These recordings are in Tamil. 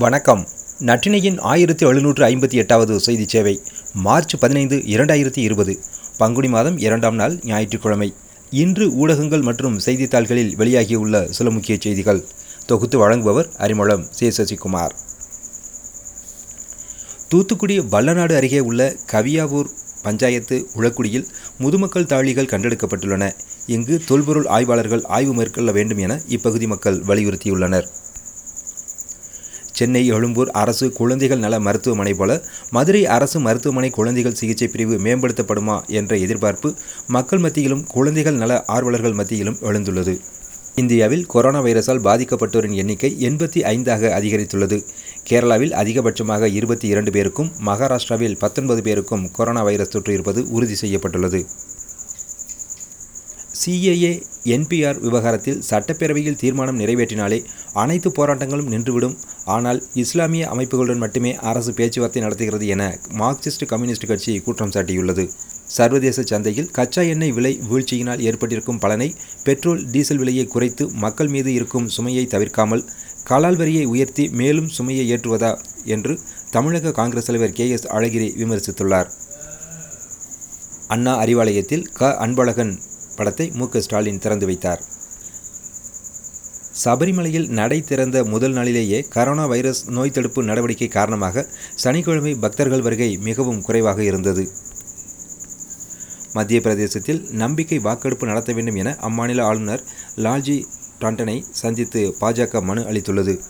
வணக்கம். நட்டினையின் ஆயிரத்தி எழுநூற்று ஐம்பத்தி எட்டாவது செய்தி சேவை மார்ச் பதினைந்து இரண்டாயிரத்தி இருபது பங்குனி மாதம் இரண்டாம் நாள் ஞாயிற்றுக்கிழமை. இன்று ஊடகங்கள் மற்றும் செய்தித்தாள்களில் வெளியாகியுள்ள சில முக்கிய செய்திகள். தொகுத்து வழங்குபவர் அரிமளம் சே சசிகுமார் தூத்துக்குடி வல்லநாடு அருகே உள்ள கவியாவூர் பஞ்சாயத்து உளக்குடியில் முதுமக்கள் தாழிகள் கண்டெடுக்கப்பட்டுள்ளன. இங்கு தொல்பொருள் ஆய்வாளர்கள் ஆய்வு மேற்கொள்ள வேண்டும் என இப்பகுதி மக்கள் வலியுறுத்தியுள்ளனர். சென்னை எழும்பூர் அரசு குழந்தைகள் நல மருத்துவமனை போல மதுரை அரசு மருத்துவமனை குழந்தைகள் சிகிச்சை பிரிவு மேம்படுத்தப்படுமா என்ற எதிர்பார்ப்பு மக்கள் மத்தியிலும் குழந்தைகள் நல ஆர்வலர்கள் மத்தியிலும் எழுந்துள்ளது. இந்தியாவில் கொரோனா வைரஸால் பாதிக்கப்பட்டோரின் எண்ணிக்கை எண்பத்தி ஐந்தாக அதிகரித்துள்ளது. கேரளாவில் அதிகபட்சமாக இருபத்தி இரண்டு பேருக்கும் மகாராஷ்டிராவில் பத்தொன்பது பேருக்கும் கொரோனா வைரஸ் தொற்று இருப்பது உறுதி செய்யப்பட்டுள்ளது. சிஏஏ என்பிஆர் விவகாரத்தில் சட்டப்பேரவையில் தீர்மானம் நிறைவேற்றினாலே அனைத்து போராட்டங்களும் நின்றுவிடும். ஆனால் இஸ்லாமிய அமைப்புகளுடன் மட்டுமே அரசு பேச்சுவார்த்தை நடத்துகிறது என மார்க்சிஸ்ட் கம்யூனிஸ்ட் கட்சி குற்றம் சாட்டியுள்ளது. சர்வதேச சந்தையில் கச்சா எண்ணெய் விலை வீழ்ச்சியினால் ஏற்பட்டிருக்கும் பலனை பெட்ரோல் டீசல் விலையை குறைத்து மக்கள் மீது இருக்கும் சுமையை தவிர்க்காமல் கலால் வரியை உயர்த்தி மேலும் சுமையை ஏற்றுவதா என்று தமிழக காங்கிரஸ் தலைவர் கே எஸ் அழகிரி விமர்சித்துள்ளார். அண்ணா அறிவாலயத்தில் க. அன்பழகன் படத்தை மு. ஸ்டாலின் திறந்து வைத்தார். சபரிமலையில் நடை திறந்த முதல் நாளிலேயே கரோனா வைரஸ் நோய் தடுப்பு நடவடிக்கை காரணமாக சனிக்கிழமை பக்தர்கள் வருகை மிகவும் குறைவாக இருந்தது. மத்திய பிரதேசத்தில் நம்பிக்கை வாக்கெடுப்பு நடத்த வேண்டும் என அம்மாநில ஆளுநர் லால்ஜி டாண்டனை சந்தித்து பாஜக மனு அளித்துள்ளது.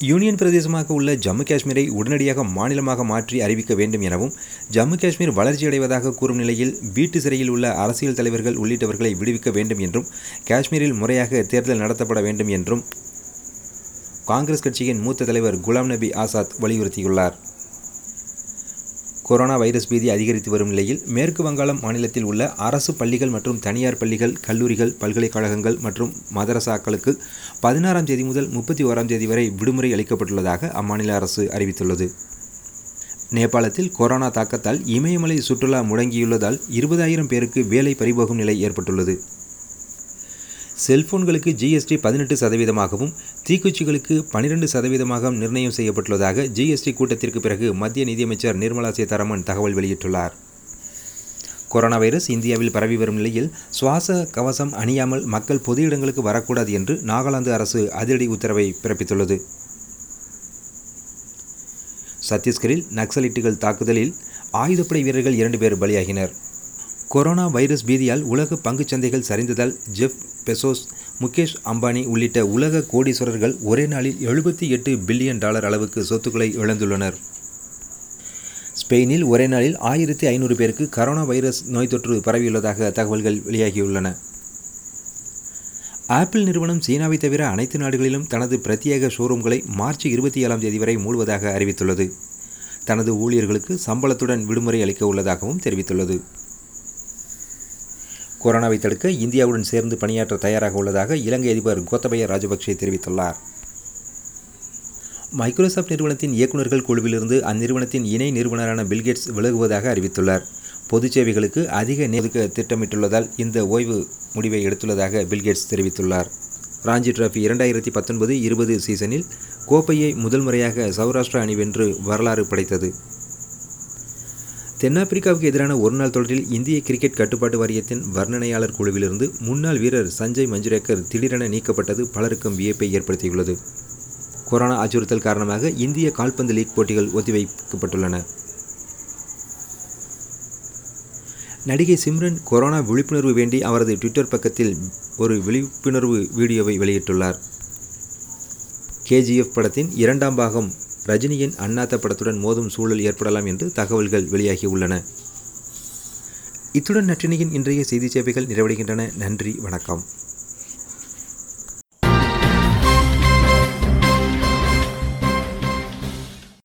யூனியன் பிரதேசமாக உள்ள ஜம்மு காஷ்மீரை உடனடியாக மாநிலமாக மாற்றி அறிவிக்க வேண்டும் எனவும் ஜம்மு காஷ்மீர் வளர்ச்சியடைவதாக கூறும் நிலையில் வீட்டு சிறையில் உள்ள அரசியல் தலைவர்கள் உள்ளிட்டவர்களை விடுவிக்க வேண்டும் என்றும் காஷ்மீரில் முறையாக தேர்தல் நடத்தப்பட வேண்டும் என்றும் காங்கிரஸ் கட்சியின் மூத்த தலைவர் குலாம் நபி ஆசாத் வலியுறுத்தியுள்ளார். கொரோனா வைரஸ் பீதி அதிகரித்து வரும் நிலையில் மேற்கு வங்காளம் மாநிலத்தில் உள்ள அரசு பள்ளிகள் மற்றும் தனியார் பள்ளிகள் கல்லூரிகள் பல்கலைக்கழகங்கள் மற்றும் மதரசாக்களுக்கு பதினாறாம் தேதி முதல் முப்பத்தி ஓராம் தேதி வரை விடுமுறை அளிக்கப்பட்டுள்ளதாக அம்மாநில அரசு அறிவித்துள்ளது. நேபாளத்தில் கொரோனா தாக்கத்தால் இமயமலை சுற்றுலா முடங்கியுள்ளதால் இருபதாயிரம் பேருக்கு வேலை பறிபோகும் நிலை ஏற்பட்டுள்ளது. செல்போன்களுக்கு ஜிஎஸ்டி பதினெட்டு சதவீதமாகவும் தீக்குச்சிகளுக்கு பனிரெண்டு சதவீதமாக நிர்ணயம் செய்யப்பட்டுள்ளதாக ஜிஎஸ்டி கூட்டத்திற்கு பிறகு மத்திய நிதியமைச்சர் நிர்மலா சீதாராமன் தகவல் வெளியிட்டுள்ளார். கொரோனா வைரஸ் இந்தியாவில் பரவி வரும் நிலையில் சுவாச கவசம் அணியாமல் மக்கள் பொது இடங்களுக்கு வரக்கூடாது என்று நாகாலாந்து அரசு அதிரடி உத்தரவை பிறப்பித்துள்ளது. சத்தீஸ்கரில் நக்சலைட்டுகள் தாக்குதலில் ஆயுதப்படை வீரர்கள் இரண்டு பேர் பலியாகினர். கொரோனா வைரஸ் பீதியால் உலக பங்குச்சந்தைகள் சரிந்ததால் ஜெஃப் பெசோஸ் முகேஷ் அம்பானி உள்ளிட்ட உலக கோடீஸ்வரர்கள் ஒரே நாளில் எழுபத்தி எட்டு பில்லியன் டாலர் அளவுக்கு சொத்துக்களை இழந்துள்ளனர். ஸ்பெயினில் ஒரே நாளில் ஆயிரத்தி ஐநூறு பேருக்கு கரோனா வைரஸ் நோய் தொற்று பரவியுள்ளதாக தகவல்கள் வெளியாகியுள்ளன. ஆப்பிள் நிறுவனம் சீனாவை தவிர அனைத்து நாடுகளிலும் தனது பிரத்யேக ஷோரூம்களை மார்ச் இருபத்தி ஏழாம் தேதி வரை மூடுவதாக அறிவித்துள்ளது. தனது ஊழியர்களுக்கு சம்பளத்துடன் விடுமுறை அளிக்க உள்ளதாகவும் தெரிவித்துள்ளது. கொரோனாவை தடுக்க இந்தியாவுடன் சேர்ந்து பணியாற்ற தயாராக உள்ளதாக இலங்கை அதிபர் கோத்தபய ராஜபக்சே தெரிவித்துள்ளார். மைக்ரோசாஃப்ட் நிறுவனத்தின் இயக்குநர்கள் குழுவிலிருந்து அந்நிறுவனத்தின் இணை நிறுவனரான பில்கேட்ஸ் விலகுவதாக அறிவித்துள்ளார். பொது சேவைகளுக்கு அதிக நேருக்கு திட்டமிட்டுள்ளதால் இந்த ஓய்வு முடிவை எடுத்துள்ளதாக பில்கேட்ஸ் தெரிவித்துள்ளார். ராஞ்சி டிராஃபி இரண்டாயிரத்தி பத்தொன்பது இருபது சீசனில் கோப்பையை முதல் முறையாக சௌராஷ்டிரா அணி வென்று வரலாறு படைத்தது. தென்னாப்பிரிக்காவுக்கு எதிரான ஒருநாள் தொடரில் இந்திய கிரிக்கெட் கட்டுப்பாட்டு வாரியத்தின் வர்ணனையாளர் குழுவிலிருந்து முன்னாள் வீரர் சஞ்சய் மஞ்சுரேக்கர் திடீரென நீக்கப்பட்டது பலருக்கும் வியப்பை ஏற்படுத்தியுள்ளது. கொரோனா அச்சுறுத்தல் காரணமாக இந்திய கால்பந்து லீக் போட்டிகள் ஒத்திவைக்கப்பட்டுள்ளன. நடிகை சிம்ரன் கொரோனா விழிப்புணர்வு வேண்டி அவரது ட்விட்டர் பக்கத்தில் ஒரு விழிப்புணர்வு வீடியோவை வெளியிட்டுள்ளார். கேஜிஎஃப் படத்தின் இரண்டாம் பாகம் ரஜினியின் அண்ணாத்த படத்துடன் மோதும் சூழல் ஏற்படலாம் என்று தகவல்கள் வெளியாகியுள்ளன. இத்துடன் நற்றினியின் இன்றைய செய்தி சேவைகள் நிறைவடைகின்றன. நன்றி வணக்கம்.